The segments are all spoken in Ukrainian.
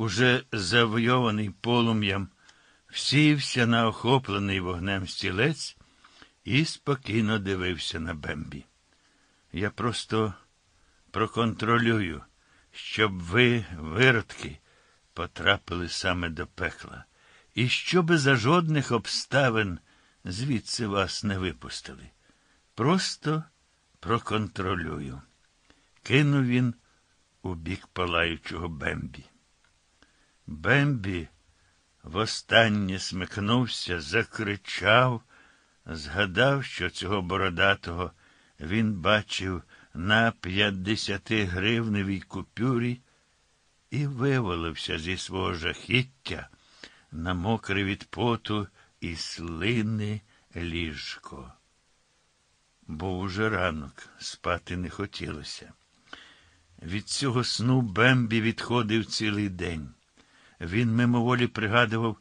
уже завойований полум'ям, всівся на охоплений вогнем стілець і спокійно дивився на Бембі. Я просто проконтролюю, щоб ви, виродки, потрапили саме до пекла, і щоби за жодних обставин звідси вас не випустили. Просто проконтролюю. Кинув він у бік палаючого Бембі. Бембі востаннє смикнувся, закричав, згадав, що цього бородатого він бачив на п'ятдесятигривневій купюрі і вивалився зі свого жахіття на мокре від поту і слини ліжко. Був уже ранок, спати не хотілося. Від цього сну Бембі відходив цілий день. Він мимоволі пригадував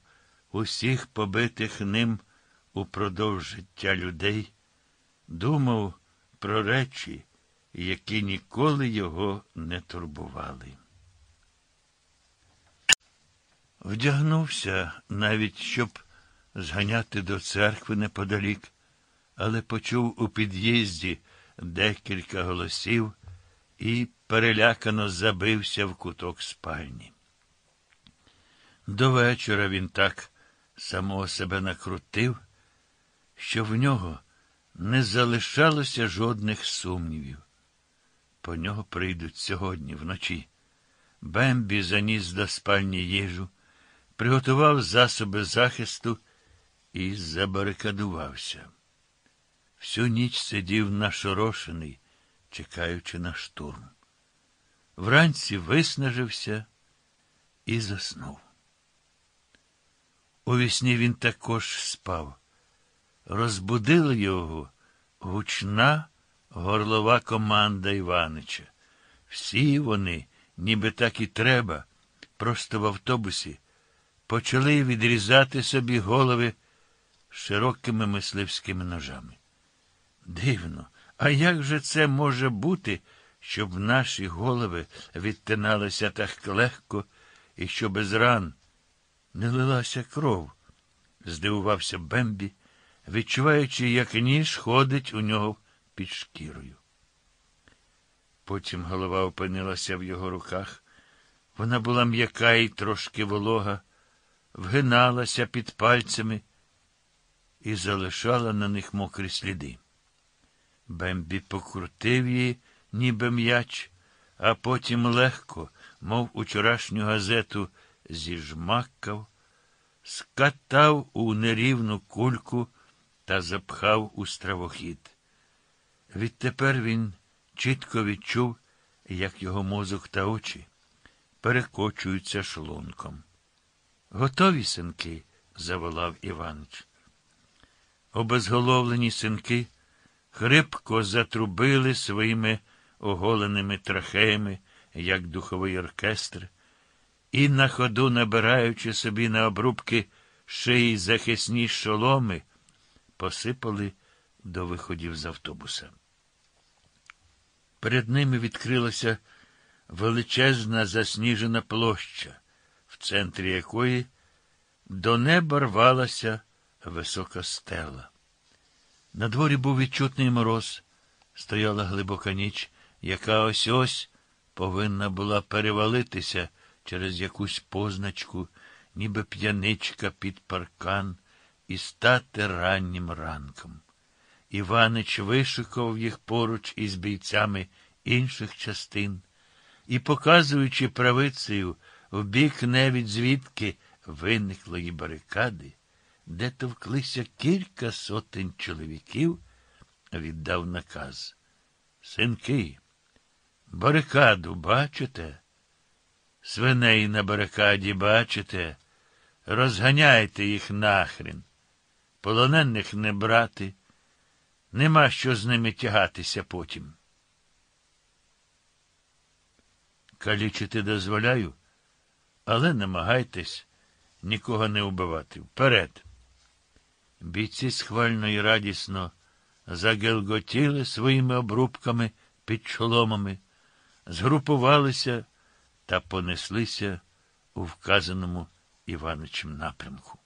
усіх побитих ним упродовж життя людей, думав про речі, які ніколи його не турбували. Вдягнувся навіть, щоб зганяти до церкви неподалік, але почув у під'їзді декілька голосів і перелякано забився в куток спальні. До вечора він так самого себе накрутив, що в нього не залишалося жодних сумнівів. По нього прийдуть сьогодні вночі. Бембі заніс до спальні їжу, приготував засоби захисту і забарикадувався. Всю ніч сидів нашорошений, чекаючи на штурм. Вранці виснажився і заснув. У вісні він також спав. Розбудила його гучна горлова команда Іванича. Всі вони, ніби так і треба, просто в автобусі, почали відрізати собі голови широкими мисливськими ножами. Дивно, а як же це може бути, щоб наші голови відтиналися так легко і що без ран не лилася кров? здивувався Бембі, відчуваючи, як ніж ходить у нього під шкірою. Потім голова опинилася в його руках. Вона була м'яка і трошки волога, вгиналася під пальцями і залишала на них мокрі сліди. Бембі покрутив її, ніби м'яч, а потім легко, мов учорашню газету, зіжмакав, скатав у нерівну кульку та запхав у стравохід. Відтепер він чітко відчув, як його мозок та очі перекочуються шлунком. Готові синки? заволав Іванич. Обезголовлені синки хрипко затрубили своїми оголеними трахеями, як духовий оркестр, і, на ходу, набираючи собі на обрубки шиї захисні шоломи, посипали до виходів з автобуса. Перед ними відкрилася величезна засніжена площа, в центрі якої до неба рвалася висока стела. На дворі був відчутний мороз, стояла глибока ніч, яка ось ось повинна була перевалитися через якусь позначку, ніби п'яничка під паркан, і стати раннім ранком. Іванич вишукав їх поруч із бійцями інших частин і, показуючи правицею в бік навіть звідки виниклої барикади, де товклися кілька сотень чоловіків, віддав наказ. Синки, барикаду бачите? Свиней на барикаді бачите? Розганяйте їх нахрен. Полонених не брати. Нема що з ними тягатися потім. Калічити дозволяю, але намагайтесь нікого не вбивати. Вперед. Бійці схвально і радісно загелготіли своїми обрубками під чоломами, згрупувалися та понеслися у вказаному Іваничем напрямку.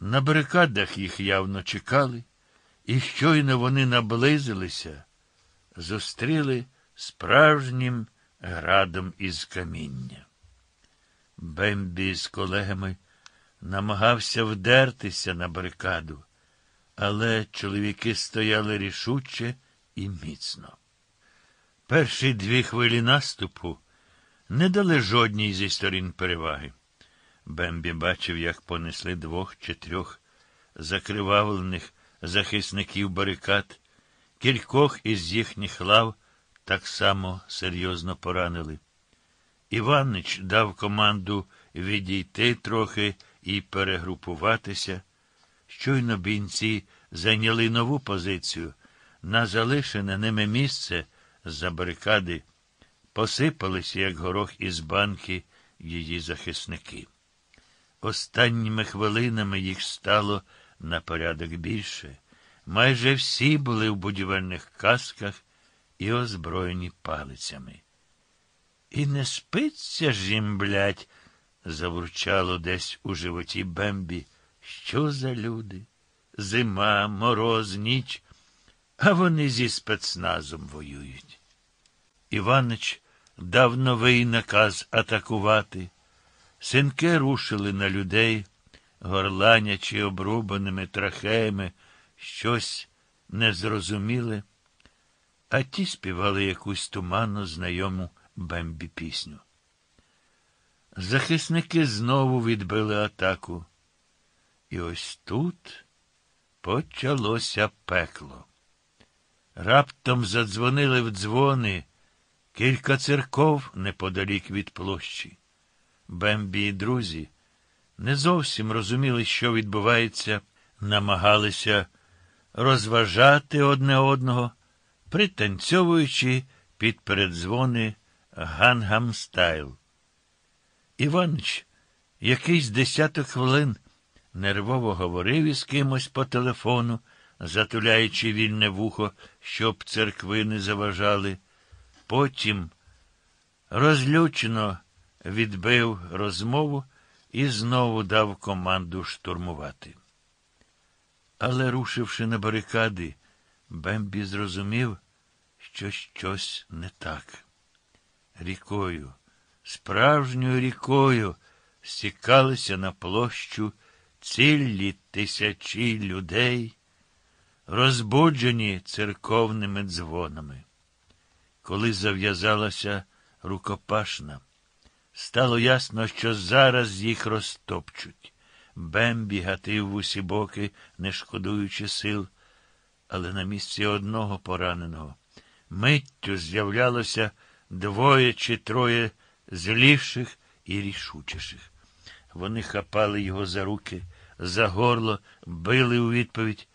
На барикадах їх явно чекали, і щойно вони наблизилися, зустріли справжнім градом із каміння. Бембі з колегами намагався вдертися на барикаду, але чоловіки стояли рішуче і міцно. Перші дві хвилі наступу не дали жодній зі сторін переваги. Бембі бачив, як понесли двох чи трьох закривавлених захисників барикад, кількох із їхніх лав так само серйозно поранили. Іванич дав команду відійти трохи і перегрупуватися. Щойно бійці зайняли нову позицію. На залишене ними місце з-за барикади посипалися, як горох із банки, її захисники. Останніми хвилинами їх стало на порядок більше. Майже всі були в будівельних касках і озброєні палицями. І не спиться ж їм, блядь, завурчало десь у животі Бембі. Що за люди? Зима, мороз, ніч, а вони зі спецназом воюють. Іванич дав новий наказ атакувати. Синки рушили на людей, горланячи обрубаними трахеями, щось незрозуміле, а ті співали якусь туманно знайому Бембі пісню. Захисники знову відбили атаку. І ось тут почалося пекло. Раптом задзвонили в дзвони кілька церков неподалік від площі. Бембі і друзі не зовсім розуміли, що відбувається, намагалися розважати одне одного, пританцьовуючи під передзвони Гангам Стайл. Іванич якийсь десяток хвилин нервово говорив із кимось по телефону, затуляючи вільне вухо, щоб церкви не заважали. Потім розлючено відбив розмову і знову дав команду штурмувати. Але, рушивши на барикади, Бембі зрозумів, що щось не так. Рікою, справжньою рікою стікалися на площу цілі тисячі людей, розбуджені церковними дзвонами. Коли зав'язалася рукопашна, стало ясно, що зараз їх розтопчуть. Бембі гатив в усі боки, не шкодуючи сил, але на місці одного пораненого миттю з'являлося двоє чи троє зліших і рішучіших. Вони хапали його за руки, за горло, били у відповідь.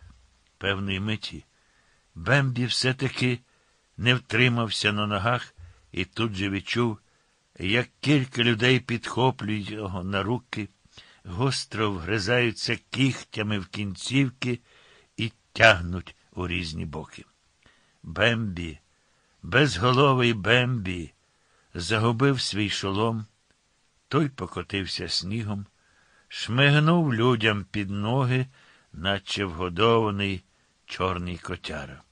Певної миті. Бембі все-таки не втримався на ногах і тут же відчув, як кілька людей підхоплюють його на руки, гостро вгризаються кігтями в кінцівки і тягнуть у різні боки. Бембі, безголовий Бембі, загубив свій шолом, той покотився снігом, шмигнув людям під ноги, наче вгодований чорний котяра.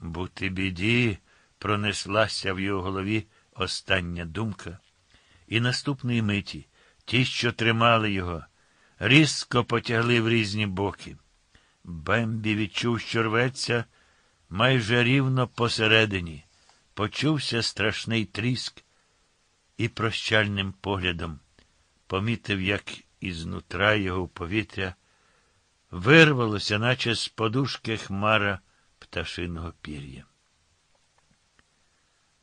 Бути біді, пронеслася в його голові остання думка, і наступної миті ті, що тримали його, різко потягли в різні боки. Бембі відчув, що рветься майже рівно посередині, почувся страшний тріск і прощальним поглядом помітив, як ізнутра його повітря вирвалося, наче з подушки хмара пташиного пір'я.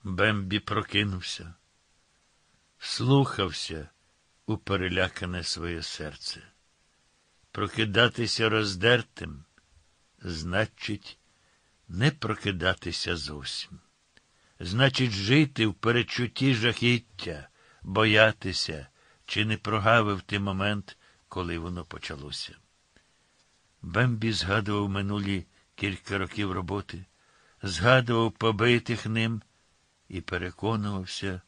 Бембі прокинувся, слухався у перелякане своє серце. Прокидатися роздертим значить, не прокидатися зовсім. Значить, жити в перечутті жахіття, боятися, чи не прогавив ти момент, коли воно почалося. Бембі згадував минулі кілька років роботи, згадував побитих ним і переконувався,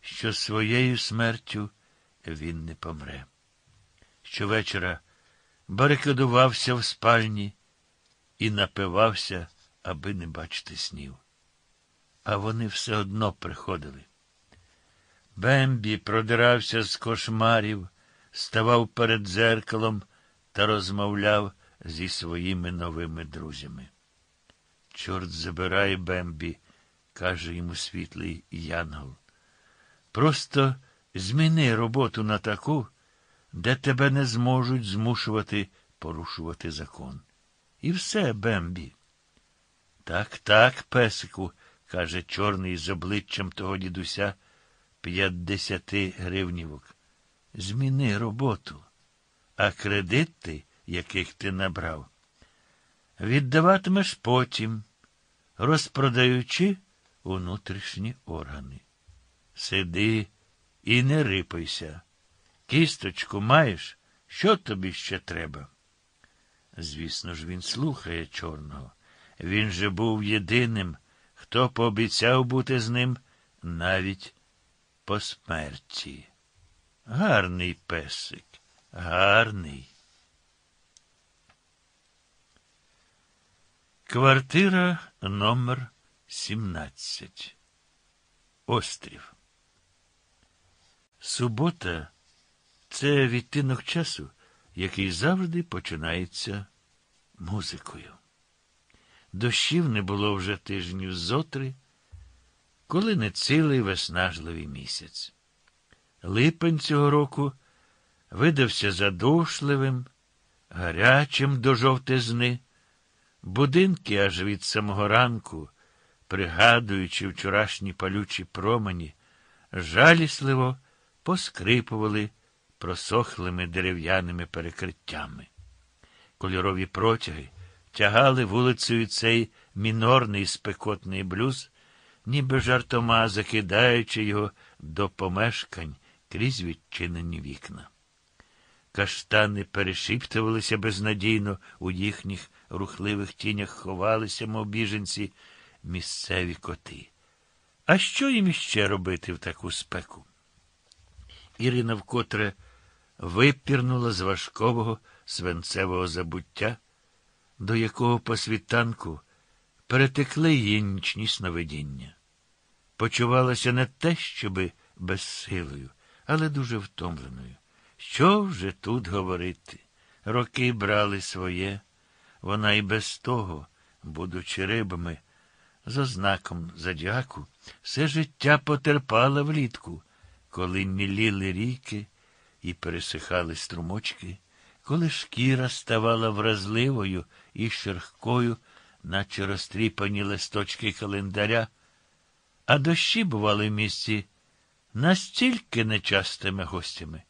що своєю смертю він не помре. Щовечора барикадувався в спальні і напивався, аби не бачити снів. А вони все одно приходили. Бембі продирався з кошмарів, ставав перед дзеркалом та розмовляв зі своїми новими друзями. Чорт забирай, Бембі, каже йому світлий Янгол. Просто зміни роботу на таку, де тебе не зможуть змушувати порушувати закон. І все, Бембі. Так, так, песику, каже чорний з обличчям того дідуся п'ятдесяти гривнівок. Зміни роботу, а кредити, яких ти набрав, віддаватимеш потім, розпродаючи внутрішні органи. Сиди і не рипайся. Кісточку маєш, що тобі ще треба? Звісно ж, він слухає чорного. Він же був єдиним, хто пообіцяв бути з ним навіть по смерті. Гарний песик, гарний. Квартира номер 17. Острів. Субота це відтинок часу, який завжди починається музикою. Дощів не було вже тижнів зотри, коли не цілий виснажливий місяць. Липень цього року видався задушливим, гарячим до жовтизни. Будинки аж від самого ранку, пригадуючи вчорашні палючі промені, жалісливо поскрипували просохлими дерев'яними перекриттями. Кольорові протяги тягали вулицею цей мінорний спекотний блюз, ніби жартома закидаючи його до помешкань крізь відчинені вікна. Каштани перешіптувалися безнадійно у їхніх рухливих тінях ховалися, мов біженці, місцеві коти. А що їм іще робити в таку спеку? Ірина вкотре випірнула з важкового свинцевого забуття, до якого по світанку перетекли її нічні сновидіння. Почувалася не те, щоби безсилою, але дуже втомленою. Що вже тут говорити? Роки брали своє, вона і без того, будучи рибами, з ознаком задяку, все життя потерпала влітку, коли міліли ріки і пересихали струмочки, коли шкіра ставала вразливою і шерхкою, наче розтріпані листочки календаря, а дощі бували в місті настільки нечастими гостями,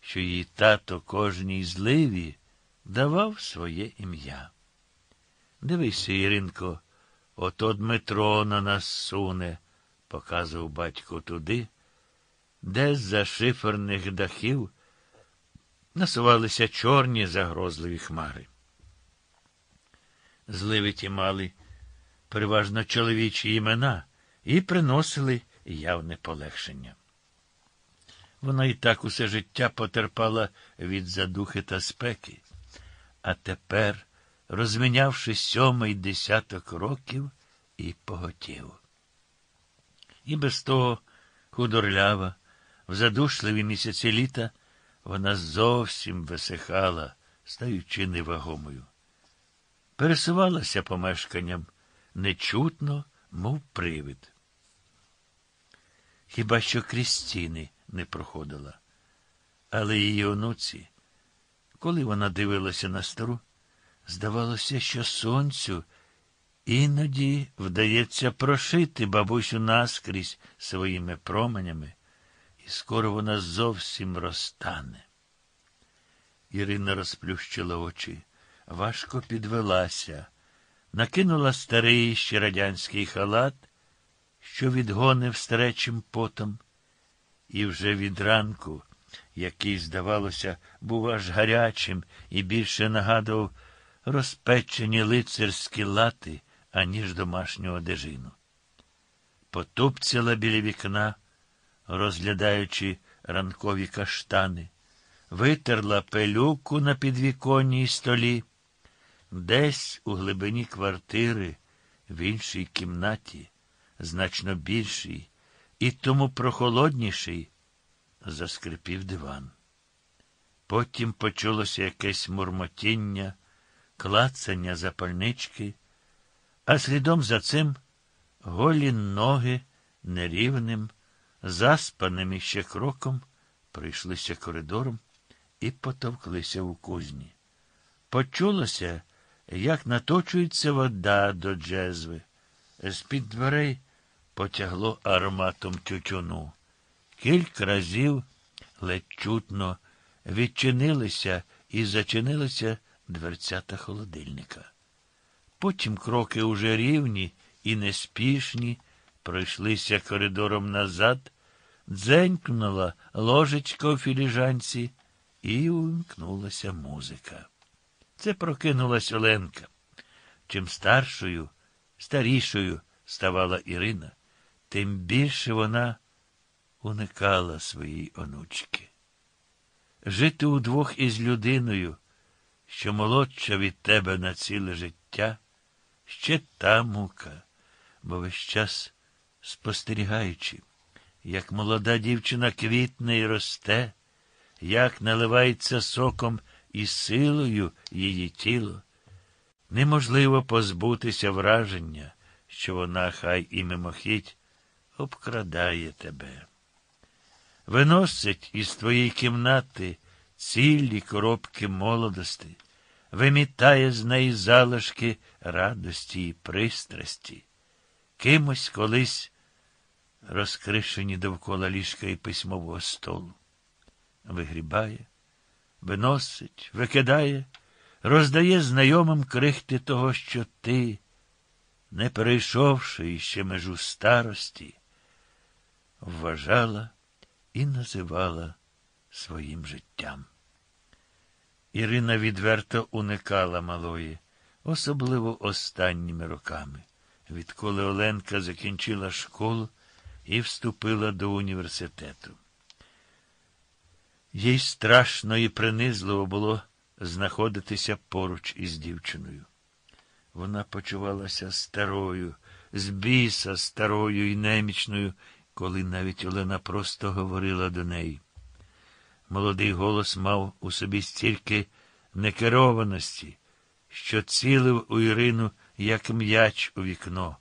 що її тато кожній зливі давав своє ім'я. Дивися, Іринко, ото Дмитро на нас суне, показував батько туди, де з-за шиферних дахів насувалися чорні загрозливі хмари. Зливи ті мали переважно чоловічі імена і приносили явне полегшення. Вона і так усе життя потерпала від задухи та спеки, а тепер, розмінявши сьомий десяток років, і поготів. І без того худорлява, в задушливі місяці літа, вона зовсім висихала, стаючи невагомою. Пересувалася помешканням нечутно, мов привид. Хіба що Крістіни не проходила. Але її онуці, коли вона дивилася на стару, здавалося, що сонцю іноді вдається прошити бабусю наскрізь своїми променями, і скоро вона зовсім розтане. Ірина розплющила очі, важко підвелася, накинула старий ще радянський халат, що відгонив старечим потом. І вже від ранку, який, здавалося, був аж гарячим і більше нагадував розпечені лицарські лати, аніж домашню одежину. Потупцяла біля вікна, розглядаючи ранкові каштани, витерла пилюку на підвіконній столі. Десь у глибині квартири, в іншій кімнаті, значно більшій і тому прохолодніший, заскрипів диван. Потім почулося якесь мурмотіння, клацання запальнички, а слідом за цим голі ноги нерівним, заспаним іще кроком прийшлися коридором і потовклися у кузні. Почулося, як наточується вода до джезви. З-під дверей потягло ароматом тютюну. Кілька разів ледь чутно відчинилися і зачинилися дверцята холодильника. Потім кроки уже рівні і неспішні пройшлися коридором назад, дзенькнула ложечка у філіжанці, і увімкнулася музика. Це прокинулась Оленка. Чим старшою, старішою ставала Ірина, тим більше вона уникала своїй онучки. Жити удвох із людиною, що молодша від тебе на ціле життя, ще та мука, бо весь час спостерігаючи, як молода дівчина квітне і росте, як наливається соком і силою її тіло, неможливо позбутися враження, що вона хай і мимохідь обкрадає тебе. Виносить із твоєї кімнати цілі коробки молодості, вимітає з неї залишки радості і пристрасті. Кимось колись розкришені довкола ліжка і письмового столу. Вигрібає, виносить, викидає, роздає знайомим крихти того, що ти, не перейшовши іще межу старості, вважала і називала своїм життям. Ірина відверто уникала малої, особливо останніми роками, відколи Оленка закінчила школу і вступила до університету. Їй страшно і принизливо було знаходитися поруч із дівчиною. Вона почувалася старою, з біса старою і немічною, коли навіть Олена просто говорила до неї. Молодий голос мав у собі стільки некерованості, що цілив у Ірину, як м'яч у вікно,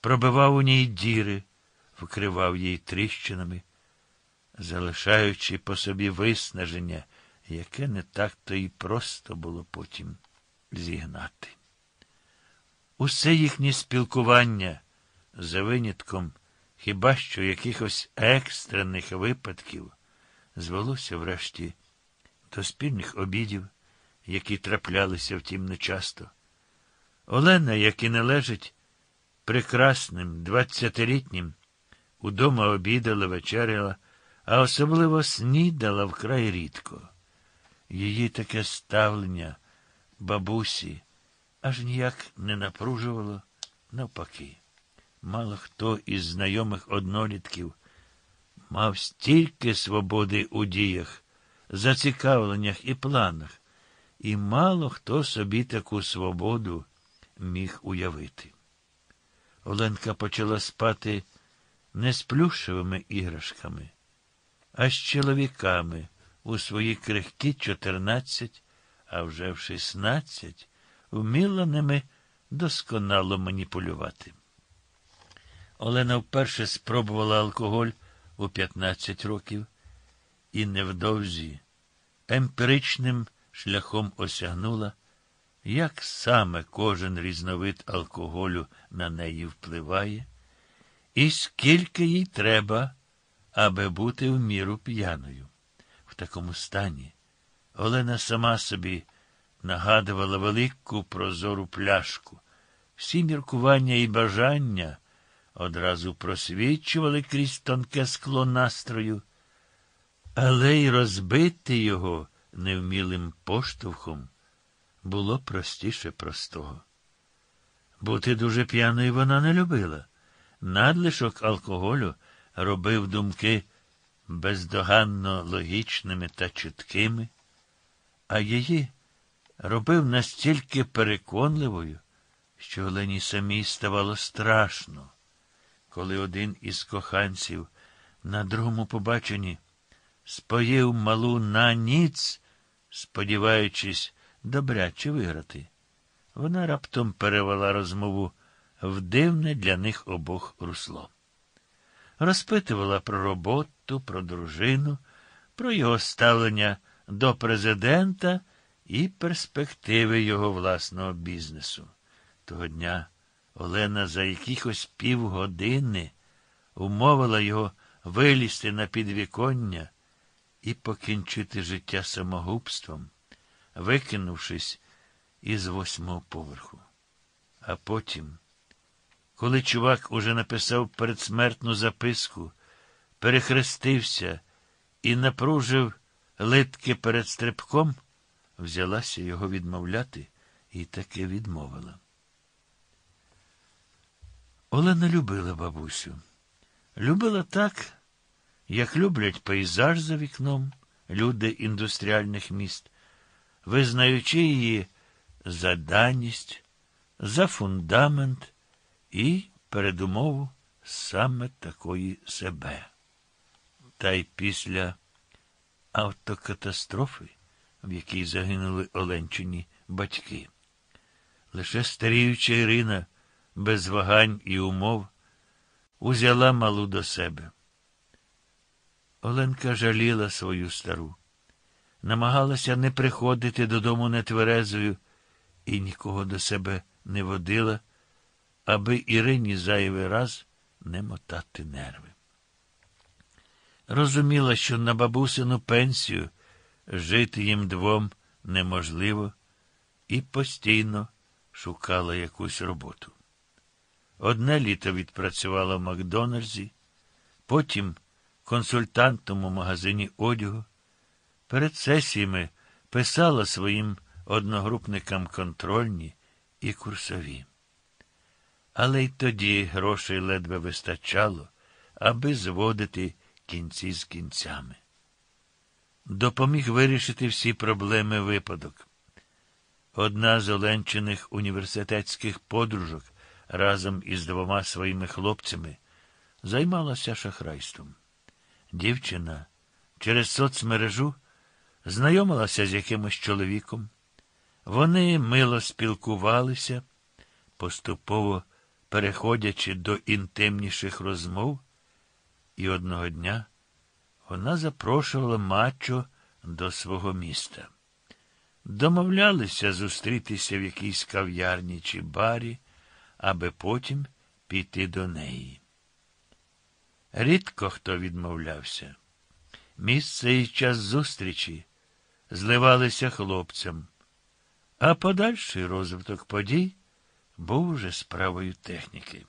пробивав у ній діри, вкривав їй тріщинами, залишаючи по собі виснаження, яке не так то і просто було потім зігнати. Усе їхнє спілкування за винятком хіба що якихось екстрених випадків звелося врешті до спільних обідів, які траплялися втім нечасто. Олена, як і належить прекрасним двадцятилітнім, удома обідала, вечеряла, а особливо снідала вкрай рідко. Її таке ставлення бабусі аж ніяк не напружувало навпаки. Мало хто із знайомих однолітків мав стільки свободи у діях, зацікавленнях і планах, і мало хто собі таку свободу міг уявити. Оленка почала спати не з плюшевими іграшками, а з чоловіками у свої крихкі чотирнадцять, а вже в шістнадцять вміла ними досконало маніпулювати. Олена вперше спробувала алкоголь у 15 років і невдовзі емпіричним шляхом осягнула, як саме кожен різновид алкоголю на неї впливає, і скільки їй треба, аби бути в міру п'яною. В такому стані Олена сама собі нагадувала велику прозору пляшку, всі міркування і бажання одразу просвічували крізь тонке скло настрою, але й розбити його невмілим поштовхом було простіше простого. Бути дуже п'яною вона не любила. Надлишок алкоголю робив думки бездоганно логічними та чіткими, а її робив настільки переконливою, що Олені самій ставало страшно, коли один із коханців на другому побаченні споїв малу на ніц, сподіваючись добряче виграти. Вона раптом перевела розмову в дивне для них обох русло. Розпитувала про роботу, про дружину, про його ставлення до президента і перспективи його власного бізнесу. Того дня Олена за якихось півгодини умовила його вилізти на підвіконня і покінчити життя самогубством, викинувшись із восьмого поверху. А потім, коли чувак уже написав передсмертну записку, перехрестився і напружив литки перед стрибком, взялася його відмовляти і таки відмовила. Олена любила бабусю. Любила так, як люблять пейзаж за вікном, люди індустріальних міст, визнаючи її за даність, за фундамент і передумову саме такої себе. Та й після автокатастрофи, в якій загинули Оленчині батьки. Лише старіюча Ірина без вагань і умов узяла малу до себе. Оленка жаліла свою стару, намагалася не приходити додому нетверезою і нікого до себе не водила, аби Ірині зайвий раз не мотати нерви. Розуміла, що на бабусину пенсію жити їм двом неможливо, і постійно шукала якусь роботу. Одне літо відпрацювала в Макдональдсі, потім консультантом у магазині одягу. Перед сесіями писала своїм одногрупникам контрольні і курсові. Але й тоді грошей ледве вистачало, аби зводити кінці з кінцями. Допоміг вирішити всі проблеми випадок. Одна з Оленчиних університетських подружок разом із двома своїми хлопцями займалася шахрайством. Дівчина через соцмережу знайомилася з якимось чоловіком. Вони мило спілкувалися, поступово переходячи до інтимніших розмов, і одного дня вона запрошувала мачо до свого міста. Домовлялися зустрітися в якійсь кав'ярні чи барі, аби потім піти до неї. Рідко хто відмовлявся. Місце і час зустрічі зливалися хлопцям, а подальший розвиток подій був уже справою техніки.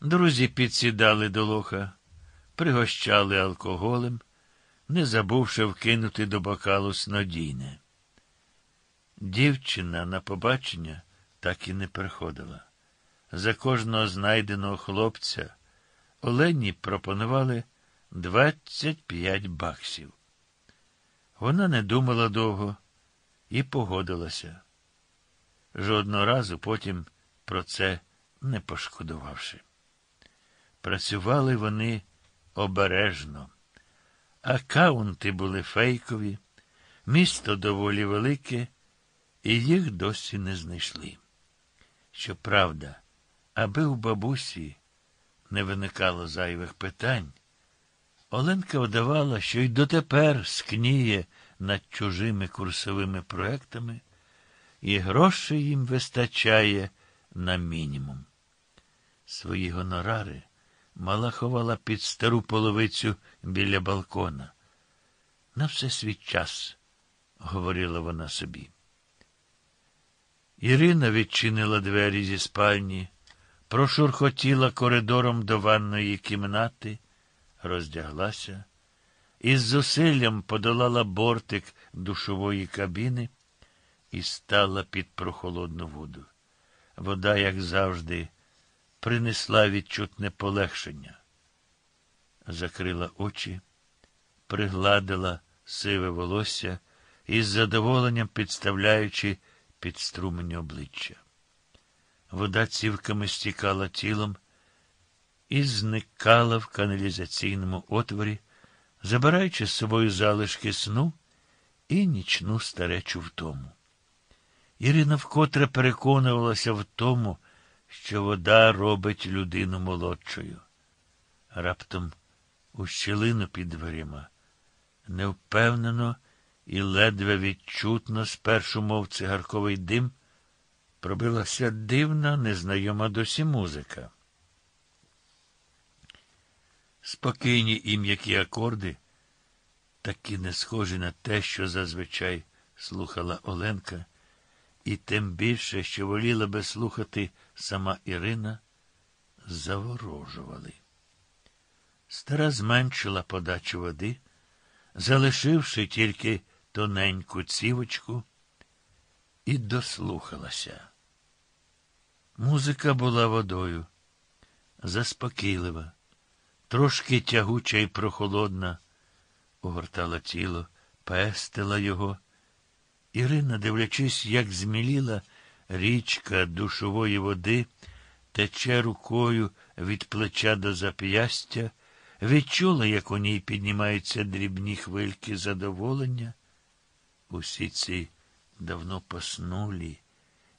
Друзі підсідали до лоха, пригощали алкоголем, не забувши вкинути до бокалу снодійне. Дівчина на побачення так і не приходила. За кожного знайденого хлопця Олені пропонували 25 баксів. Вона не думала довго і погодилася. Жодного разу потім про це не пошкодувавши. Працювали вони обережно. Акаунти були фейкові, місто доволі велике, і їх досі не знайшли. Щоправда, аби у бабусі не виникало зайвих питань, Оленка вдавала, що й дотепер скніє над чужими курсовими проектами, і грошей їм вистачає на мінімум. Свої гонорари мала ховала під стару половицю біля балкона. На все свій час, говорила вона собі. Ірина відчинила двері зі спальні, прошурхотіла коридором до ванної кімнати, роздяглася і з зусиллям подолала бортик душової кабіни і стала під прохолодну воду. Вода, як завжди, принесла відчутне полегшення. закрила очі, пригладила сиве волосся із задоволенням підставляючи під струмені обличчя. Вода цівками стікала тілом і зникала в каналізаційному отворі, забираючи з собою залишки сну і нічну старечу втому. Ірина вкотре переконувалася в тому, що вода робить людину молодшою. Раптом у щілину під дверима, невпевнено і ледве відчутно, спершу, мов цигарковий дим, пробилася дивна, незнайома досі музика. Спокійні і м'які акорди, такі не схожі на те, що зазвичай слухала Оленка, і тим більше, що воліла би слухати сама Ірина, заворожували. Стара зменшила подачу води, залишивши тільки тоненьку цівочку, і дослухалася. Музика була водою, заспокійлива, трошки тягуча і прохолодна, огортала тіло, пестила його. Ірина, дивлячись, як зміліла річка душової води, тече рукою від плеча до зап'ястя, відчула, як у ній піднімаються дрібні хвильки задоволення. Усі ці давно поснулі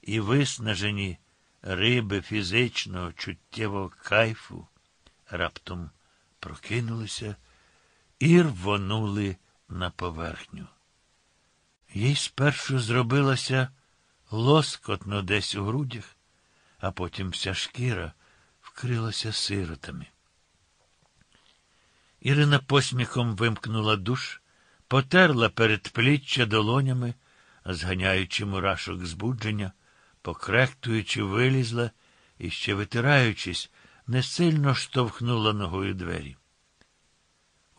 і виснажені риби фізичного чуттєвого кайфу раптом прокинулися і рвонули на поверхню. Їй спершу зробилося лоскотно десь у грудях, а потім вся шкіра вкрилася сиротами. Ірина посміхом вимкнула душ, потерла передпліччя долонями, зганяючи мурашок збудження, покрехтуючи, вилізла і ще витираючись, не сильно штовхнула ногою двері.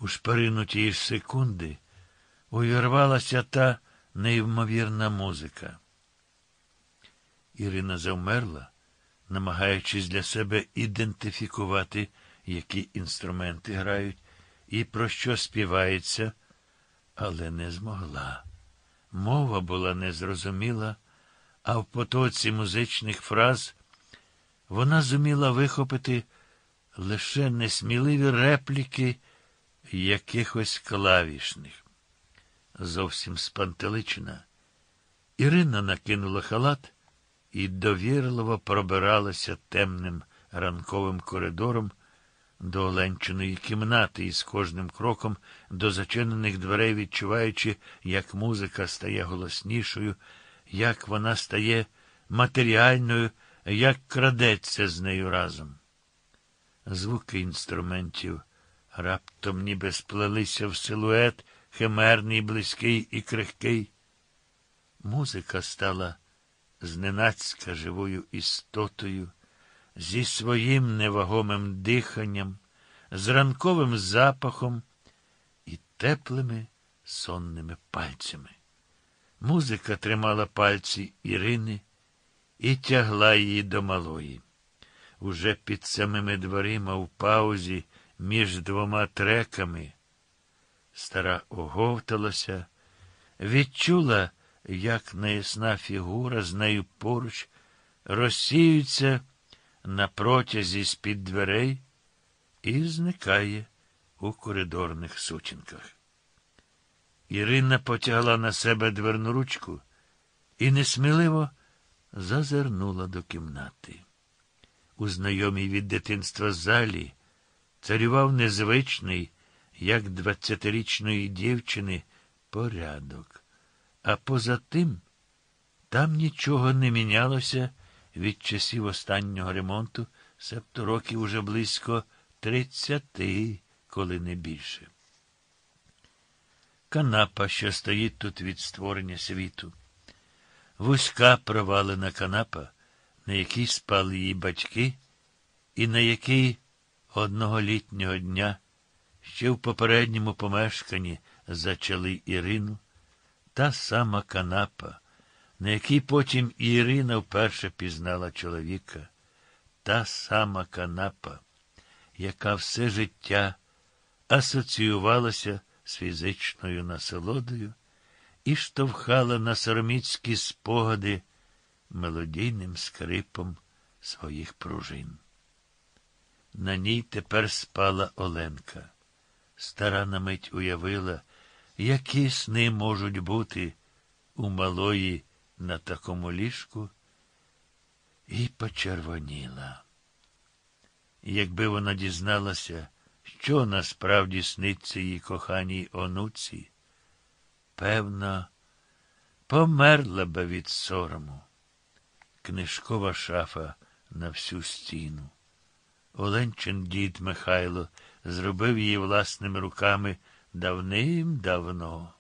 У шпарину тієї ж секунди увірвалася та неймовірна музика. Ірина завмерла, намагаючись для себе ідентифікувати, які інструменти грають і про що співається, але не змогла. Мова була незрозуміла, а в потоці музичних фраз вона зуміла вихопити лише несміливі репліки якихось клавішних. Зовсім спантеличена. Ірина накинула халат і довірливо пробиралася темним ранковим коридором до Оленчиної кімнати і з кожним кроком до зачинених дверей, відчуваючи, як музика стає голоснішою, як вона стає матеріальною, як крадеться з нею разом. Звуки інструментів раптом ніби сплелися в силует, химерний, близький і крихкий. Музика стала зненацька живою істотою зі своїм невагомим диханням, з ранковим запахом і теплими сонними пальцями. Музика тримала пальці Ірини і тягла її до малої. Уже під самими дверима в паузі між двома треками. Стара оговталася, відчула, як неясна фігура з нею поруч розсіюється на протязі з-під дверей і зникає у коридорних сучинках. Ірина потягла на себе дверну ручку і несміливо зазирнула до кімнати. У знайомій від дитинства залі царював незвичний, як двадцятирічної дівчини, порядок. А поза тим там нічого не мінялося від часів останнього ремонту, себто років уже близько тридцяти, коли не більше. Канапа, що стоїть тут від створення світу. Вузька провалена канапа, на якій спали її батьки, і на якій одного літнього дня ще в попередньому помешканні зачали Ірину, та сама канапа на якій потім Ірина вперше пізнала чоловіка, та сама канапа, яка все життя асоціювалася з фізичною насолодою і штовхала на сороміцькі спогади мелодійним скрипом своїх пружин. На ній тепер спала Оленка. Стара на мить уявила, які сни можуть бути у малої на такому ліжку, і почервоніла. Якби вона дізналася, що насправді сниться її коханій онуці, певно, померла би від сорому. Книжкова шафа на всю стіну. Оленчин дід Михайло зробив її власними руками давним-давно.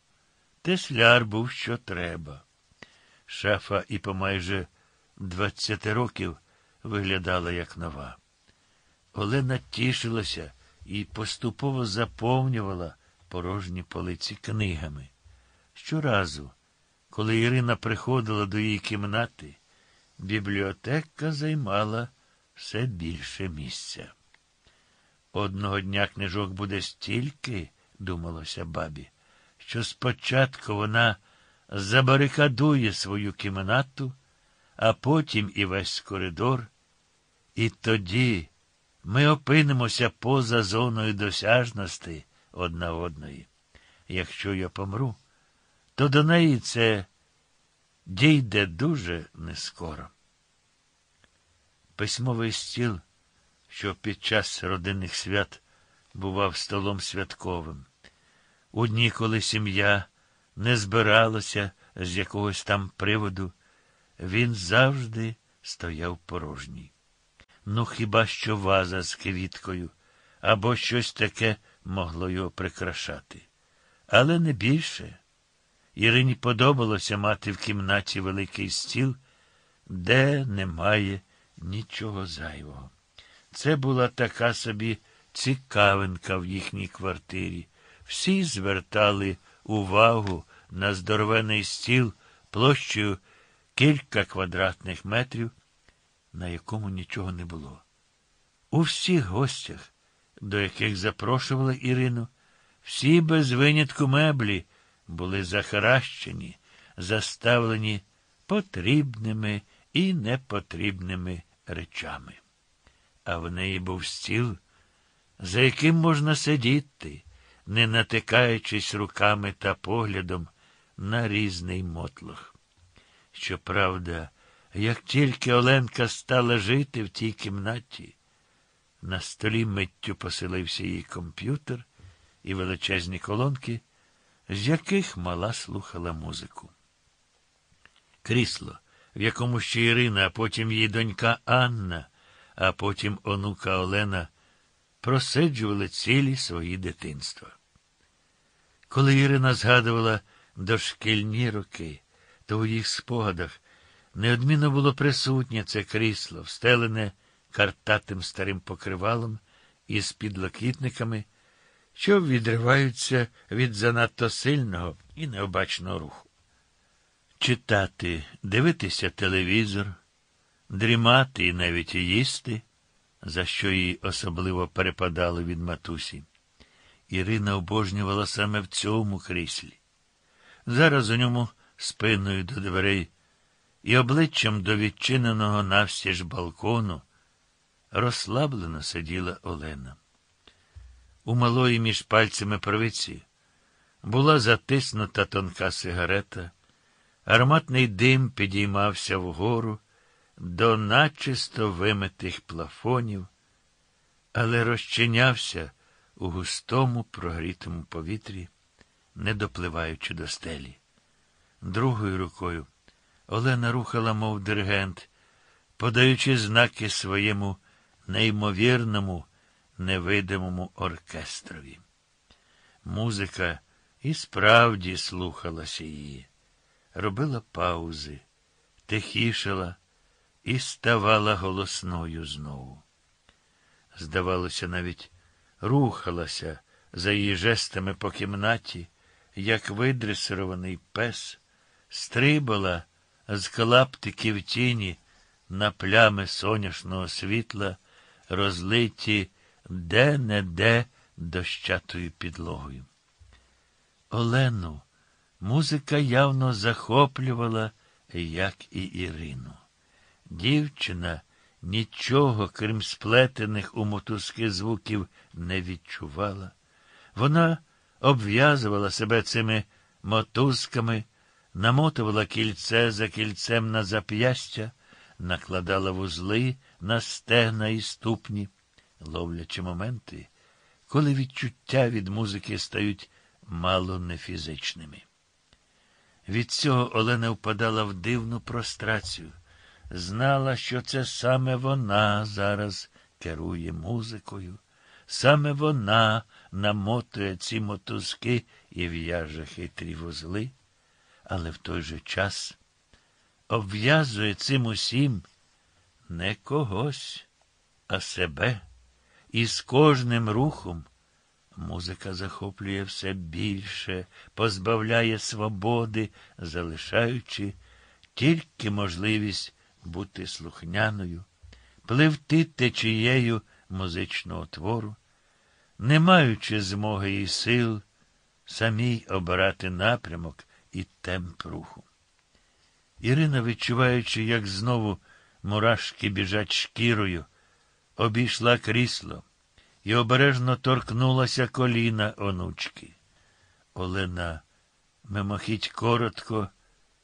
Тесляр був що треба. Шафа і по майже двадцяти років виглядала як нова. Олена тішилася і поступово заповнювала порожні полиці книгами. Щоразу, коли Ірина приходила до її кімнати, бібліотека займала все більше місця. Одного дня книжок буде стільки, думалося бабі, що спочатку вона забарикадує свою кімнату, а потім і весь коридор, і тоді ми опинимося поза зоною досяжності одна одної. Якщо я помру, то до неї це дійде дуже нескоро. Письмовий стіл, що під час родинних свят бував столом святковим. У дні, коли сім'я не збиралася з якогось там приводу, він завжди стояв порожній. Ну, хіба що ваза з квіткою, або щось таке могло його прикрашати. Але не більше. Ірині подобалося мати в кімнаті великий стіл, де немає нічого зайвого. Це була така собі цікавинка в їхній квартирі. Всі звертали увагу на здоровений стіл площею кілька квадратних метрів, на якому нічого не було. У всіх гостях, до яких запрошували Ірину, всі без винятку меблі були захаращені, заставлені потрібними і непотрібними речами. А в неї був стіл, за яким можна сидіти, не натикаючись руками та поглядом на різний мотлох. Щоправда, як тільки Оленка стала жити в тій кімнаті, на столі миттю поселився її комп'ютер і величезні колонки, з яких мала слухала музику. Крісло, в якому ще Ірина, а потім її донька Анна, а потім онука Олена просиджували цілі свої дитинства. Коли Ірина згадувала дошкільні роки, то у їх спогадах неодмінно було присутнє це крісло, встелене картатим старим покривалом із підлокітниками, що відриваються від занадто сильного і необачного руху. Читати, дивитися телевізор, дрімати і навіть їсти, за що їй особливо перепадало від матусі. Ірина обожнювала саме в цьому кріслі. Зараз у ньому спиною до дверей і обличчям до відчиненого навстіж балкону розслаблено сиділа Олена. У малої між пальцями правиці була затиснута тонка сигарета, ароматний дим підіймався вгору до начисто вимитих плафонів, але розчинявся у густому прогрітому повітрі, не допливаючи до стелі. Другою рукою Олена рухала, мов диригент, подаючи знаки своєму неймовірному, невидимому оркестрові. Музика і справді слухалася її, робила паузи, тихішала і ставала голосною знову. Здавалося, навіть рухалася за її жестами по кімнаті, як видресирований пес, стрибала з клаптиків тіні на плями соняшного світла, розлиті де-не-де дощатою підлогою. Олену музика явно захоплювала, як і Ірину. Дівчина нічого, крім сплетених у мотузки звуків, не відчувала. Вона обв'язувала себе цими мотузками, намотувала кільце за кільцем на зап'ястя, накладала вузли на стегна і ступні, ловлячи моменти, коли відчуття від музики стають мало не фізичними. Від цього Олена впадала в дивну прострацію, знала, що це саме вона зараз керує музикою, саме вона намотує ці мотузки і в'яже хитрі вузли, але в той же час обв'язує цим усім не когось, а себе, і з кожним рухом. Музика захоплює все більше, позбавляє свободи, залишаючи тільки можливість бути слухняною, пливти течією музичного твору, не маючи змоги і сил самій обирати напрямок і темп руху. Ірина, відчуваючи, як знову мурашки біжать шкірою, обійшла крісло і обережно торкнулася коліна онучки. Олена мимохідь коротко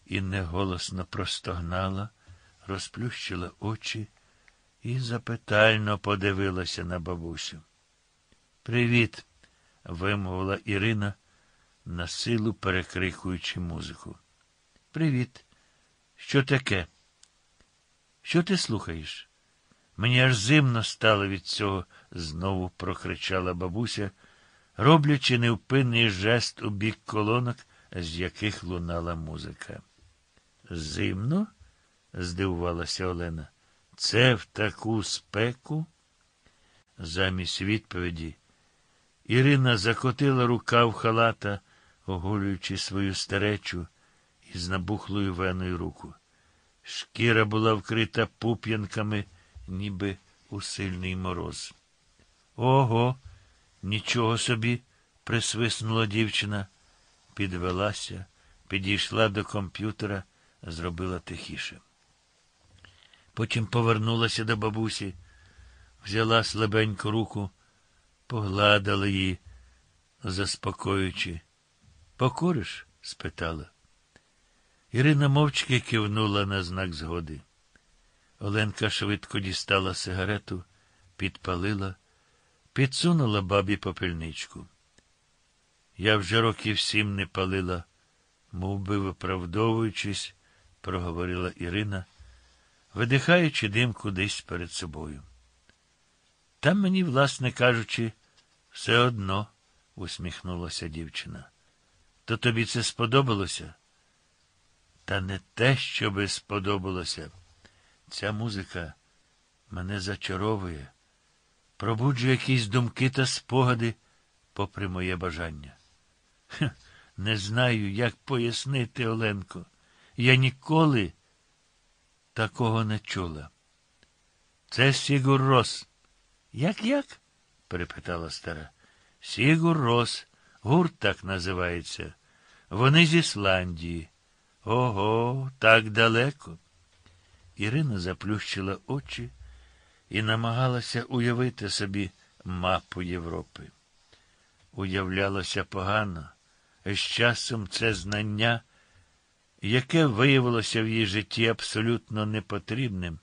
і неголосно простогнала, розплющила очі і запитально подивилася на бабусю. Привіт, вимовила Ірина, на силу перекрикуючи музику. Привіт. Що таке? Що ти слухаєш? Мені аж зимно стало від цього, знову прокричала бабуся, роблячи невпинний жест у бік колонок, з яких лунала музика. Зимно? здивувалася Олена. Це в таку спеку? Замість відповіді Ірина закотила рукав халата, оголюючи свою старечу із набухлою веною руку. Шкіра була вкрита пуп'янками ніби у сильний мороз. Ого, нічого собі, присвиснула дівчина, підвелася, підійшла до комп'ютера, зробила тихіше. Потім повернулася до бабусі, взяла слабеньку руку, погладила її, заспокоюючи. Покуриш? спитала. Ірина мовчки кивнула на знак згоди. Оленка швидко дістала сигарету, підпалила, підсунула бабі попельничку. Я вже років сім не палила, мов би виправдовуючись, проговорила Ірина, видихаючи дим кудись перед собою. Там мені, власне кажучи, все одно, усміхнулася дівчина. То тобі це сподобалося? Та не те, що би сподобалося. Ця музика мене зачаровує, пробуджує якісь думки та спогади, попри моє бажання. Хех, не знаю, як пояснити, Оленко. Я ніколи такого не чула. Це Сігур Рос. Як як? перепитала стара. Сігур Рос. Гурт так називається. Вони з Ісландії. Ого, так далеко. Ірина заплющила очі і намагалася уявити собі мапу Європи. Уявлялося погано, з часом це знання, яке виявилося в її житті абсолютно непотрібним,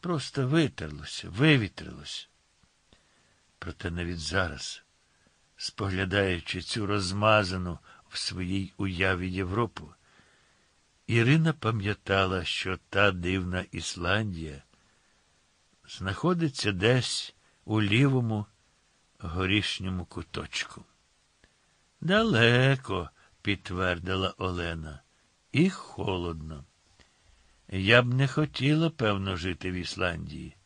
просто витерлося, вивітрилося. Проте навіть зараз, споглядаючи цю розмазану в своїй уяві Європу, Ірина пам'ятала, що та дивна Ісландія знаходиться десь у лівому горішньому куточку. Далеко, підтвердила Олена, і холодно. Я б не хотіла, певно, жити в Ісландії,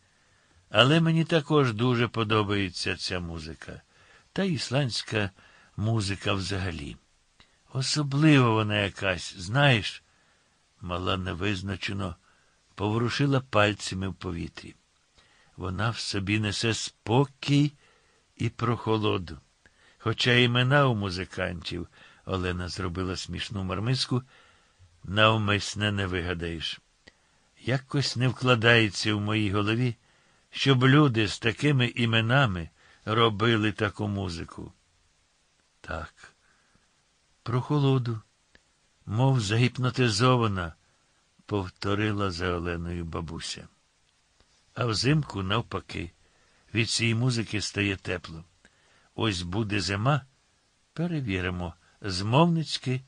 але мені також дуже подобається ця музика, та ісландська музика взагалі. Особливо вона якась, знаєш. Мала невизначено поворушила пальцями в повітрі. Вона в собі несе спокій і прохолоду. Хоча імена у музикантів Олена зробила смішну мармиску, навмисне не вигадаєш. Якось не вкладається в моїй голові, щоб люди з такими іменами робили таку музику. Так, про холоду, мов загіпнотизована, повторила за Оленою бабуся. А взимку, навпаки, від цієї музики стає тепло. Ось буде зима, перевіримо, змовницьки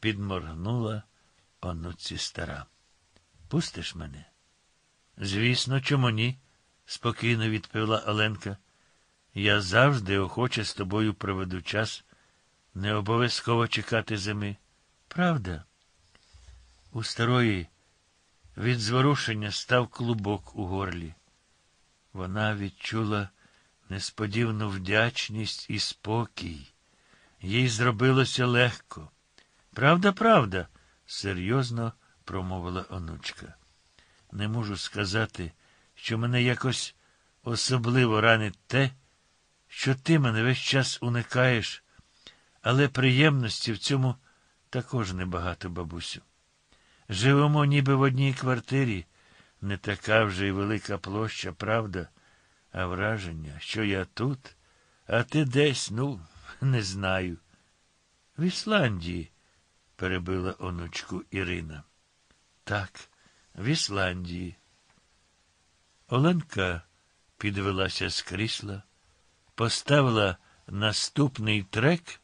підморгнула онуці стара. Пустиш мене? Звісно, чому ні? спокійно відповіла Оленка. Я завжди охоче з тобою проведу час. Не обов'язково чекати зими. Правда? У старої від зворушення став клубок у горлі. Вона відчула несподівану вдячність і спокій. Їй зробилося легко. Правда, правда, серйозно промовила онучка. Не можу сказати, що мене якось особливо ранить те, що ти мене весь час уникаєш, але приємності в цьому також небагато, бабусю. Живемо ніби в одній квартирі, не така вже й велика площа, правда, а враження, що я тут, а ти десь, ну, не знаю. В Ісландії, перебила онучку Ірина. Так, в Ісландії. Оленка підвелася з крісла, поставила наступний трек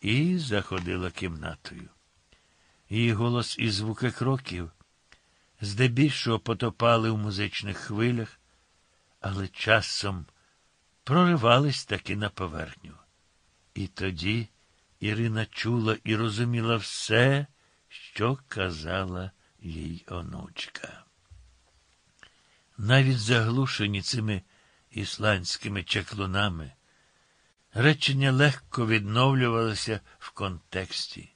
і заходила кімнатою. Її голос і звуки кроків здебільшого потопали в музичних хвилях, але часом проривались таки на поверхню. І тоді Ірина чула і розуміла все, що казала їй онучка. Навіть заглушені цими ісландськими чаклунами, речення легко відновлювалося в контексті.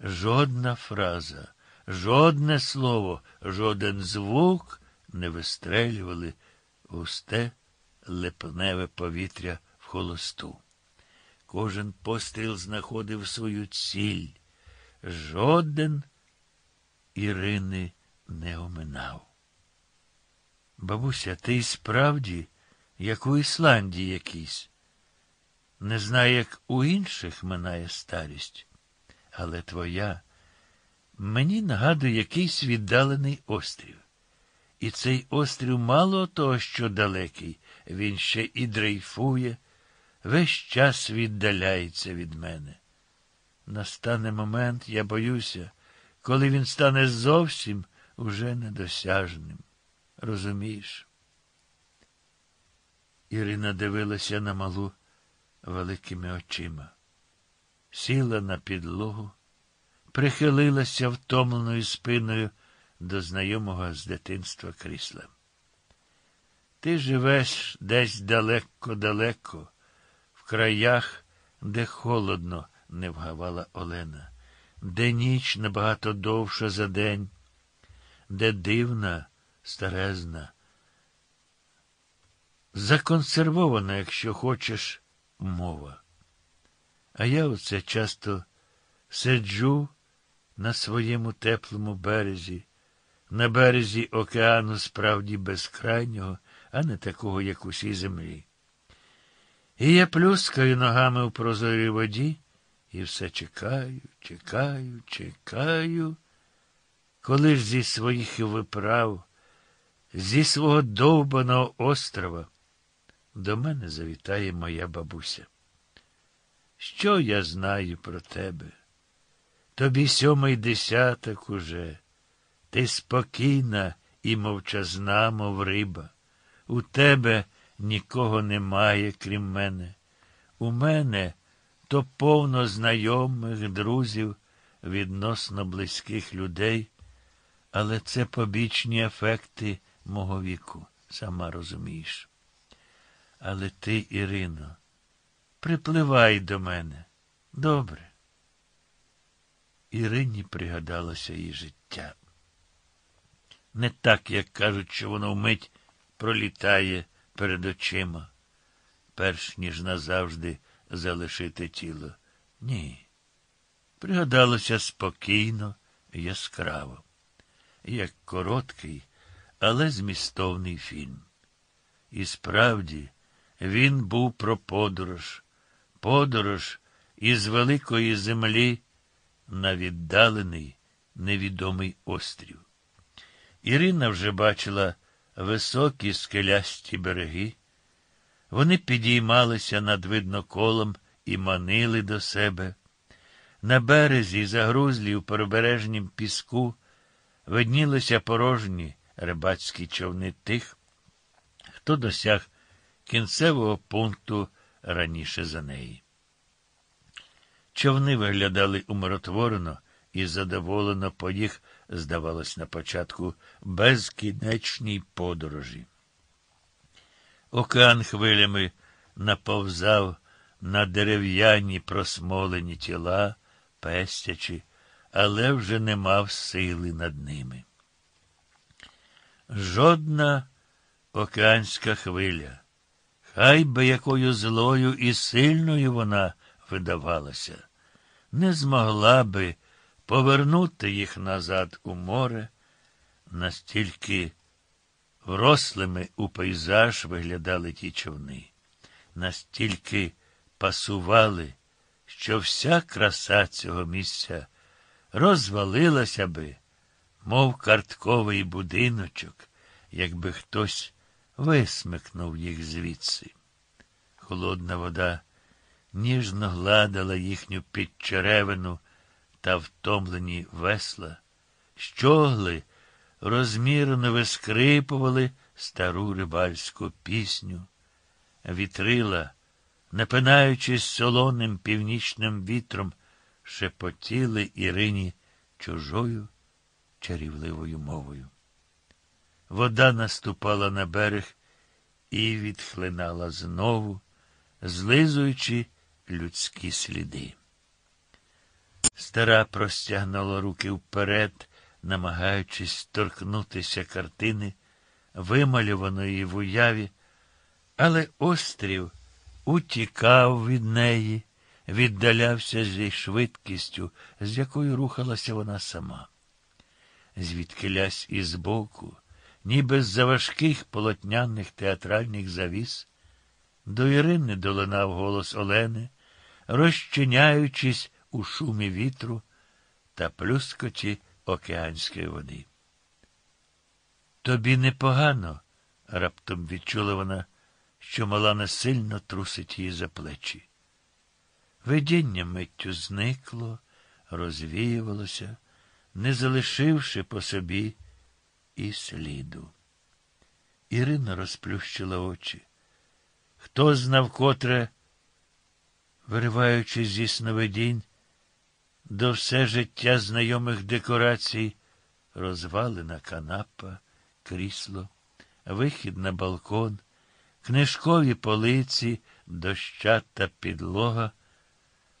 Жодна фраза, жодне слово, жоден звук не вистрелювали густе липневе повітря в холосту. Кожен постріл знаходив свою ціль. Жоден Ірини не оминав. Бабуся, ти справді, як у Ісландії якийсь. Не знаю, як у інших минає старість, але твоя мені нагадує якийсь віддалений острів. І цей острів мало того, що далекий, він ще і дрейфує, весь час віддаляється від мене. Настане момент, я боюся, коли він стане зовсім уже недосяжним. Розумієш? Ірина дивилася на малу великими очима, сіла на підлогу, прихилилася втомленою спиною до знайомого з дитинства крісла. Ти живеш десь далеко-далеко, краях, де холодно, не вгавала Олена де ніч набагато довша за день, де дивна, старезна, законсервована, якщо хочеш, мова. А я оце часто сиджу на своєму теплому березі, на березі океану справді безкрайнього, а не такого, як усій землі. І я плюскаю ногами у прозорій воді. І все чекаю, чекаю, чекаю, коли ж зі своїх виправ, зі свого довбаного острова до мене завітає моя бабуся. Що я знаю про тебе? Тобі сьомий десяток уже, ти спокійна і мовчазна, мов риба. У тебе нікого немає, крім мене. У мене то повно знайомих, друзів, відносно близьких людей, але це побічні ефекти мого віку, сама розумієш. Але ти, Ірино, припливай до мене. Добре. Ірині пригадалося її життя. Не так, як кажуть, що воно вмить пролітає перед очима, перш ніж назавжди залишити тіло. Ні. Пригадалося спокійно, яскраво, як короткий, але змістовний фільм. І справді, він був про подорож, подорож із великої землі на віддалений невідомий острів. Ірина вже бачила високі скелясті береги. Вони підіймалися над видноколом і манили до себе. На березі, загрузлі у прибережнім піску, виднілися порожні рибацькі човни тих, хто досяг кінцевого пункту раніше за неї. Човни виглядали умиротворено і задоволено по їх, здавалось, на початку безкінечній подорожі. Океан хвилями наповзав на дерев'яні просмолені тіла, пестячи, але вже не мав сили над ними. Жодна океанська хвиля, хай би якою злою і сильною вона видавалася, не змогла би повернути їх назад у море, настільки врослими у пейзаж виглядали ті човни, настільки пасували, що вся краса цього місця розвалилася би, мов картковий будиночок, якби хтось висмикнув їх звідси. Холодна вода ніжно гладила їхню підчеревину та втомлені весла, щогли розмірно вискрипували стару рибальську пісню, вітрила, напинаючись солоним північним вітром, шепотіли Ірині чужою чарівливою мовою. Вода наступала на берег і відхлинала знову, злизуючи людські сліди. Стара простягнула руки вперед, намагаючись торкнутися картини, вималюваної в уяві, але острів утікав від неї, віддалявся зі швидкістю, з якою рухалася вона сама. Звідкилясь із боку, ніби з за важких полотняних театральних завіс, до Ірини долинав голос Олени, розчиняючись у шумі вітру та плюскоті океанської води. Тобі непогано, раптом відчула вона, що Малана сильно трусить її за плечі. Видіння миттю зникло, розвіювалося, не залишивши по собі і сліду. Ірина розплющила очі. Хто знав котре, вириваючись зі сновидінь, до все життя знайомих декорацій, розвалена канапа, крісло, вихід на балкон, книжкові полиці, дощата підлога,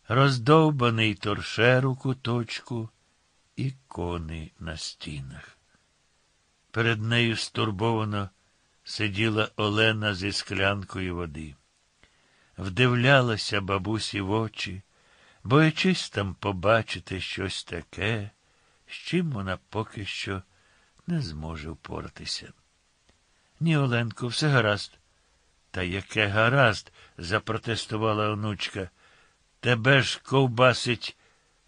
роздовбаний торшер у куточку, ікони на стінах. Перед нею стурбовано сиділа Олена зі склянкою води. Вдивлялася бабусі в очі, боячись там побачити щось таке, з чим вона поки що не зможе впоратися. Ні, Оленко, все гаразд. Та яке гаразд, запротестувала онучка. Тебе ж ковбасить,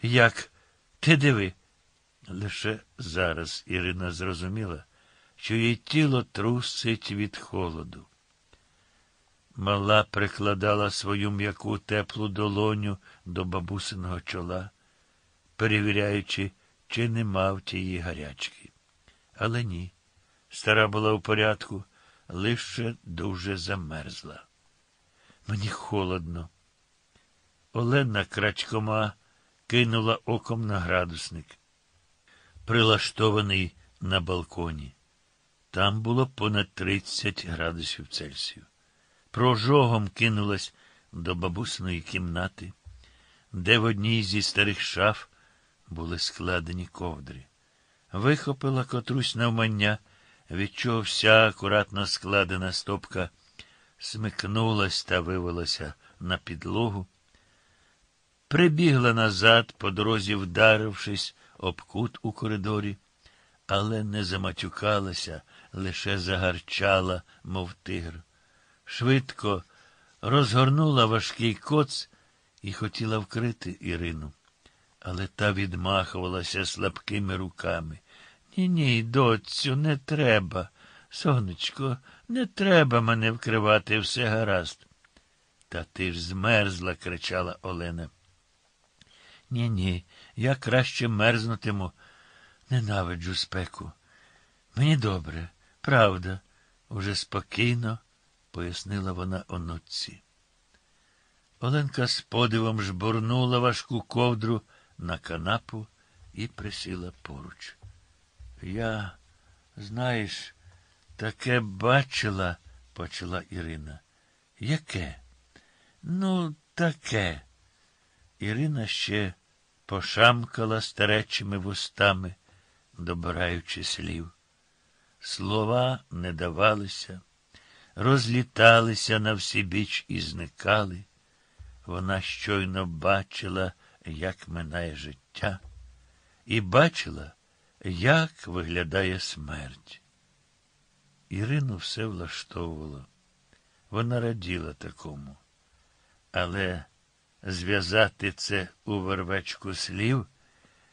як ти диви. Лише зараз Ірина зрозуміла, що її тіло трусить від холоду. Мала прикладала свою м'яку теплу долоню до бабусиного чола, перевіряючи, чи нема в тієї гарячки. Але ні. Стара була у порядку, лише дуже замерзла. Мені холодно. Олена крачкома кинула оком на градусник, прилаштований на балконі. Там було понад 30 градусів Цельсію. Прожогом кинулась до бабусиної кімнати, де в одній зі старих шаф були складені ковдри. Вихопила котрусь навмання, від чого вся акуратно складена стопка смикнулась та вивелася на підлогу. Прибігла назад, по дорозі вдарившись об кут у коридорі, але не заматюкалася, лише загарчала, мов тигр. Швидко розгорнула важкий коц і хотіла вкрити Ірину. Але та відмахувалася слабкими руками. Ні, ні, доцю, не треба. Сонечко, не треба мене вкривати, все гаразд. Та ти ж змерзла, кричала Олена. Ні, ні, я краще мерзнутиму. Ненавиджу спеку. Мені добре, правда, уже спокійно, пояснила вона онуці. Оленка з подивом жбурнула важку ковдру на канапу і присіла поруч. Я, знаєш, таке бачила, почала Ірина. Яке? Ну, таке. Ірина ще пошамкала старечими вустами, добираючи слів. Слова не давалися, розліталися на всі біч і зникали. Вона щойно бачила, як минає життя, і бачила, як виглядає смерть. Ірину все влаштовувало. Вона раділа такому. Але зв'язати це у вервечку слів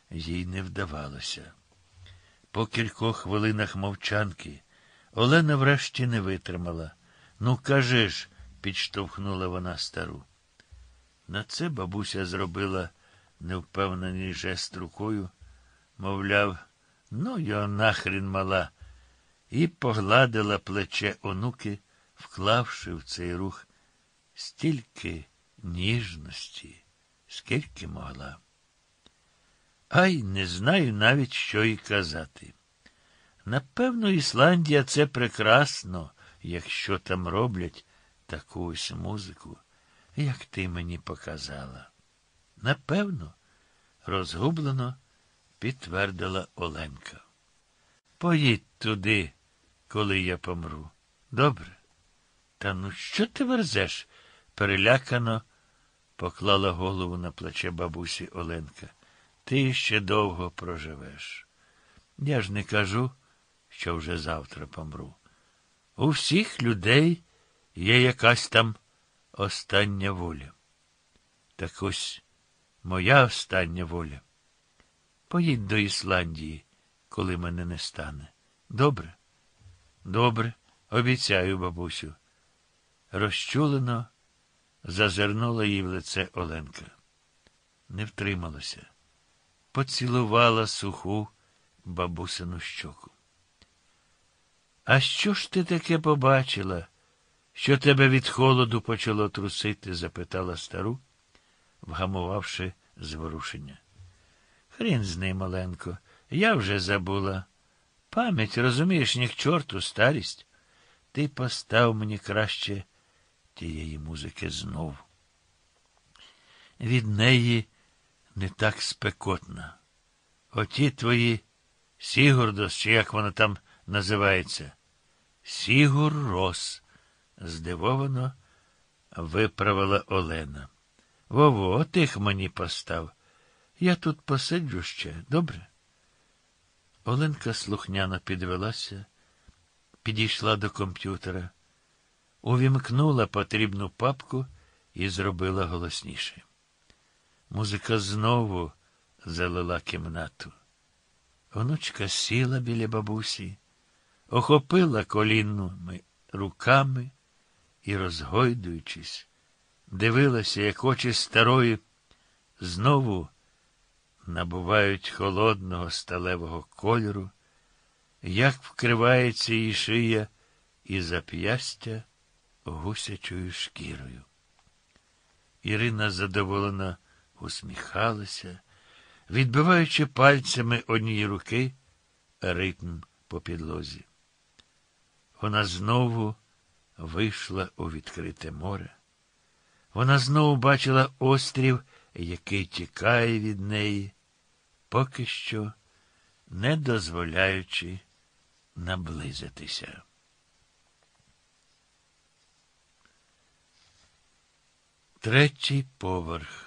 їй не вдавалося. По кількох хвилинах мовчанки Олена врешті не витримала. Ну, кажи ж, підштовхнула вона стару. На це бабуся зробила невпевнений жест рукою, мовляв, ну його нахрін мала, і погладила плече онуки, вклавши в цей рух стільки ніжності, скільки могла. Ай, не знаю навіть, що й казати. Напевно, Ісландія це прекрасно, якщо там роблять таку ось музику, як ти мені показала. Напевно, розгублено підтвердила Оленка. Поїдь туди, коли я помру. Добре? Та ну що ти верзеш? перелякано поклала голову на плече бабусі Оленка. Ти ще довго проживеш. Я ж не кажу, що вже завтра помру. У всіх людей є якась там остання воля. Так ось моя остання воля. Поїдь до Ісландії, коли мене не стане. Добре? Добре, обіцяю, бабусю. Розчулено зазирнула їй в лице Оленка. Не втрималася. Поцілувала суху бабусину щоку. А що ж ти таке побачила, що тебе від холоду почало трусити? запитала стару, вгамувавши зворушення. Хрін з ним, Оленко, я вже забула. Пам'ять, розумієш, ні к чорту старість. Ти постав мені краще тієї музики знов. Від неї не так спекотна. Оті твої Сігурдос, чи як воно там називається, Сігур Рос, здивовано виправила Олена. Вово, тих мені постав. Я тут посиджу ще, добре? Оленка слухняно підвелася, підійшла до комп'ютера увімкнула потрібну папку і зробила голосніше. Музика знову залила кімнату. Онучка сіла біля бабусі, охопила колінними руками і, розгойдуючись, дивилася, як очі старої знову набувають холодного сталевого кольору, як вкривається її шия і зап'ястя гусячою шкірою. Ірина задоволено усміхалася, відбиваючи пальцями однієї руки ритм по підлозі. Вона знову вийшла у відкрите море. Вона знову бачила острів, який тікає від неї, поки що не дозволяючи наблизитися. Третій поверх.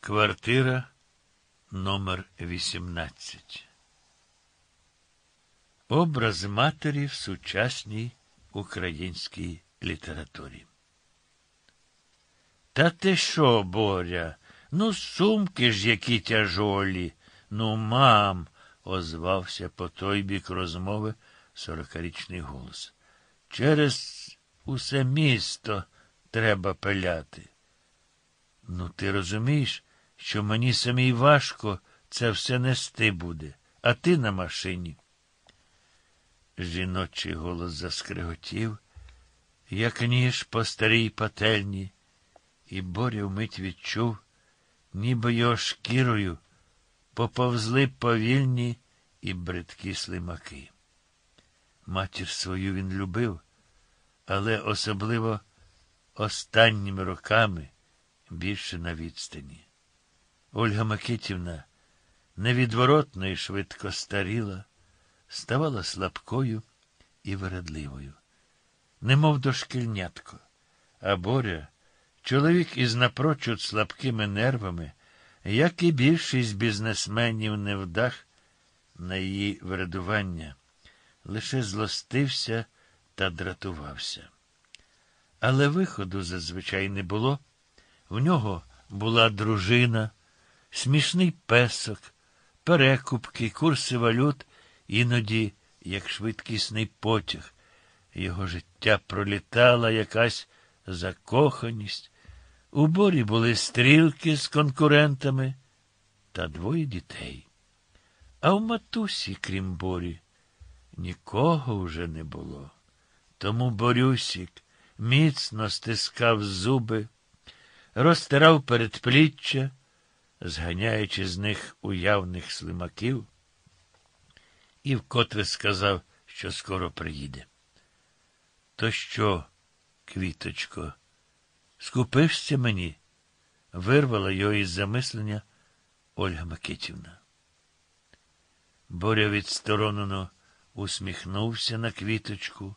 Квартира номер 18. Образ матері в сучасній українській літературі. Та ти що, Боря? Ну, сумки ж які тяжолі. Ну, мам, озвався по той бік розмови сорокарічний голос. Через усе місто треба пиляти. Ну, ти розумієш, що мені самій важко це все нести буде, а ти на машині. Жіночий голос заскриготів, як ніж по старій пательні, і Боря вмить відчув, ніби його шкірою поповзли повільні і бридкі слимаки. Матір свою він любив, але особливо останніми роками більше на відстані. Ольга Микитівна невідворотно і швидко старіла, ставала слабкою і вередливою, немов дошкільнятко, а Боря, чоловік із напрочуд слабкими нервами, як і більшість бізнесменів невдах на її вирадування, лише злостився та дратувався. Але виходу зазвичай не було. В нього була дружина, смішний песок, перекупки, курси валют, іноді, як швидкісний потяг. Його життя пролітала якась закоханість. У борі були стрілки з конкурентами та двоє дітей. А в матусі, крім борі, нікого вже не було. Тому Борюсік міцно стискав зуби, розтирав передпліччя, зганяючи з них уявних слимаків, і вкотре сказав, що скоро приїде. То що, квіточко, скупишся мені? вирвала його із замислення Ольга Микитівна. Боря відсторонено усміхнувся на квіточку,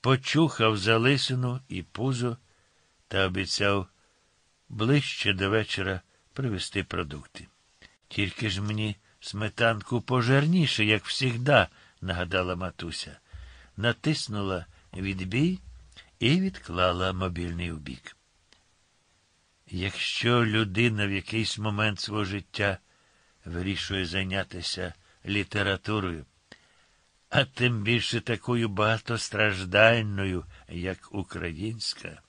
почухав залисину і пузо та обіцяв ближче до вечора привезти продукти. Тільки ж мені сметанку пожирніше, як всігда, нагадала матуся, натиснула відбій і відклала мобільний убік. Якщо людина в якийсь момент свого життя вирішує зайнятися літературою, а тим більше такою багатостраждальною, як українська,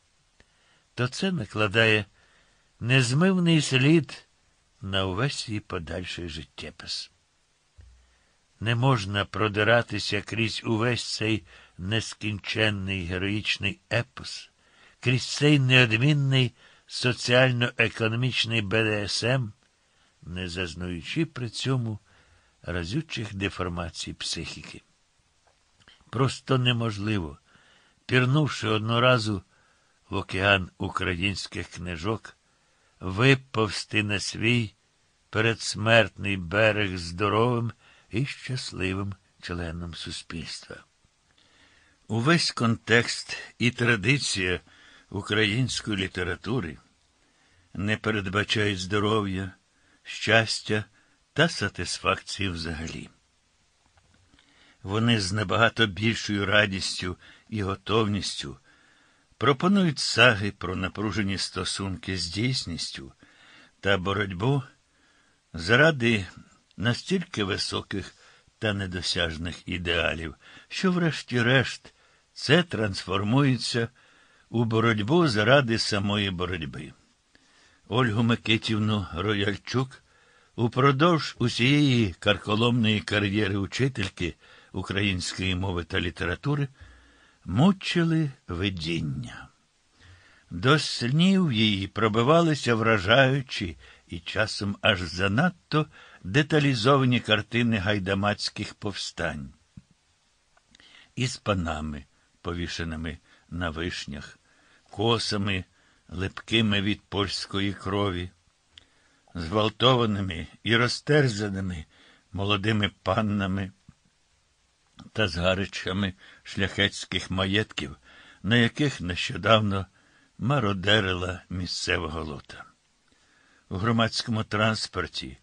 то це накладає незмивний слід на увесь її подальший життєпис. Не можна продиратися крізь увесь цей нескінченний героїчний епос, крізь цей неодмінний соціально-економічний БДСМ, не зазнаючи при цьому разючих деформацій психіки. Просто неможливо, пірнувши одноразу в океан українських книжок, виповзти на свій передсмертний берег здоровим і щасливим членом суспільства. Увесь контекст і традиція української літератури не передбачають здоров'я, щастя та сатисфакції взагалі. Вони з набагато більшою радістю і готовністю пропонують саги про напружені стосунки з дійсністю та боротьбу заради настільки високих та недосяжних ідеалів, що, врешті-решт, це трансформується у боротьбу заради самої боротьби. Ольгу Микитівну Рояльчук упродовж усієї карколомної кар'єри учительки української мови та літератури мучили видіння. До снів її пробивалися вражаючі і часом аж занадто деталізовані картини гайдамацьких повстань. Із панами, повішеними на вишнях, косами, липкими від польської крові, зґвалтованими і розтерзаними молодими паннами та згаричами шляхетських маєтків, на яких нещодавно мародерила місцева голота. У громадському транспорті